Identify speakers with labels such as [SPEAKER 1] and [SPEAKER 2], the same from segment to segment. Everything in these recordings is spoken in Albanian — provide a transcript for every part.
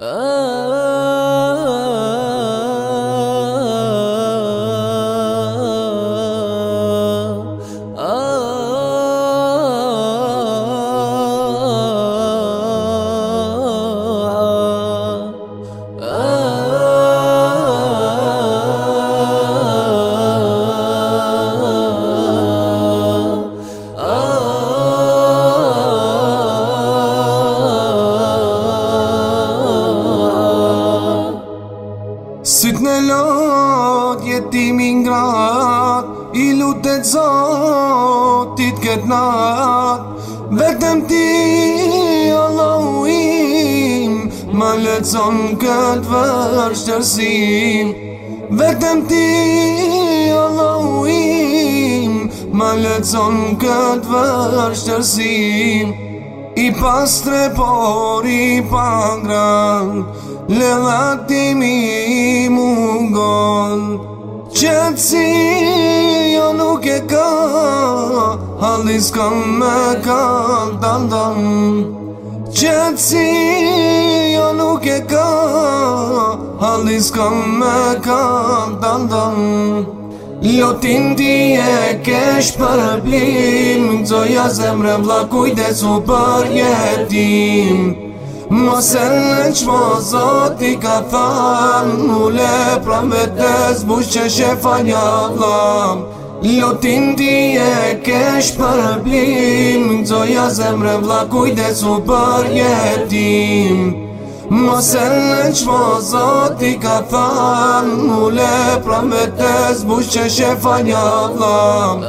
[SPEAKER 1] Oh. ti mi ngrat I lutet zotit këtë nat Vetem ti Allahu im Ma lecon këtë vër shqërsim Vetem ti Allahu im Ma lecon këtë vër I pas tre por i pangra i mu Qepsi jo nuk e ka Halli s'ka me ka Dan dan Qepsi jo nuk e ka Halli s'ka me ka Dan dan Lotin ti e kesh për blim Zoja zemre vla kujdesu për jetim Mëse në që më zot i ka thanë Në lepra me tëzë buqë që shë fa një dham Lëtin ti e kesh për blim Në të zoja zemre vla kujde su për jetim Mëse në që më zot i ka thanë Në lepra me tëzë buqë që shë fa një dham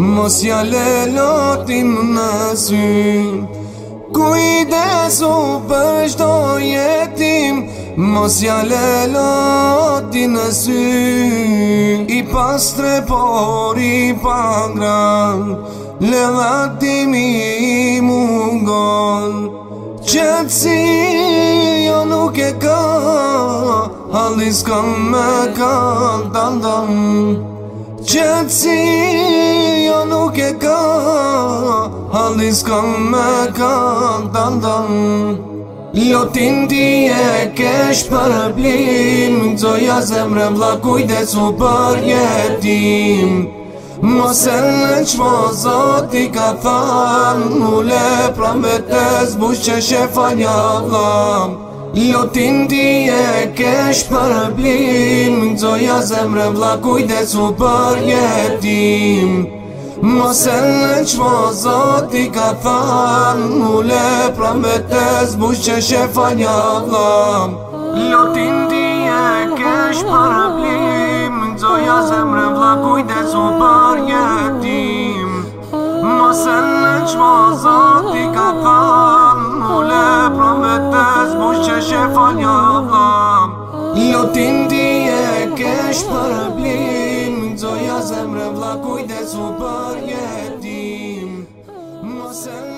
[SPEAKER 1] Mos ja le lotin në sy Kujdesu për shto jetim Mos ja le lotin në sy I pas tre por i pangran Le vatimi i mungon Qëtësi jo nuk e ka Halis kam me ka Dandam Dandam Gjëtësi jo nuk e ka Halli s'kam me ka dal dal Jo ti e kesh për blim Gjo ja zemre mla kujdes u për jetim Mose në qmo zot i ka than Mule pra me tez buqë që shefa një dham Ljotin t'i e kesh për e blim, n'zoja zemrën vlakuj dhe su përjetim Më se në qmozot i ka fan, u le prametez bujt që shë fa njallam Ljotin t'i e kesh për e blim, n'zoja zemrën vlakuj dhe su përjetim Lutin ti e kesh për blim Zoja zemre vla kujdesu për jetim Mosën